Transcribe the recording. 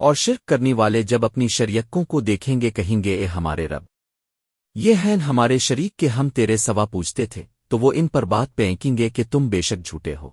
اور شرک کرنے والے جب اپنی شریکوں کو دیکھیں گے، کہیں گے، اے ہمارے رب، یہ ہیں ہمارے شریک کے ہم تیرے سوا پوچھتے تھے، تو وہ ان پر بات پینکیں گے کہ تم بے شک جھوٹے ہو۔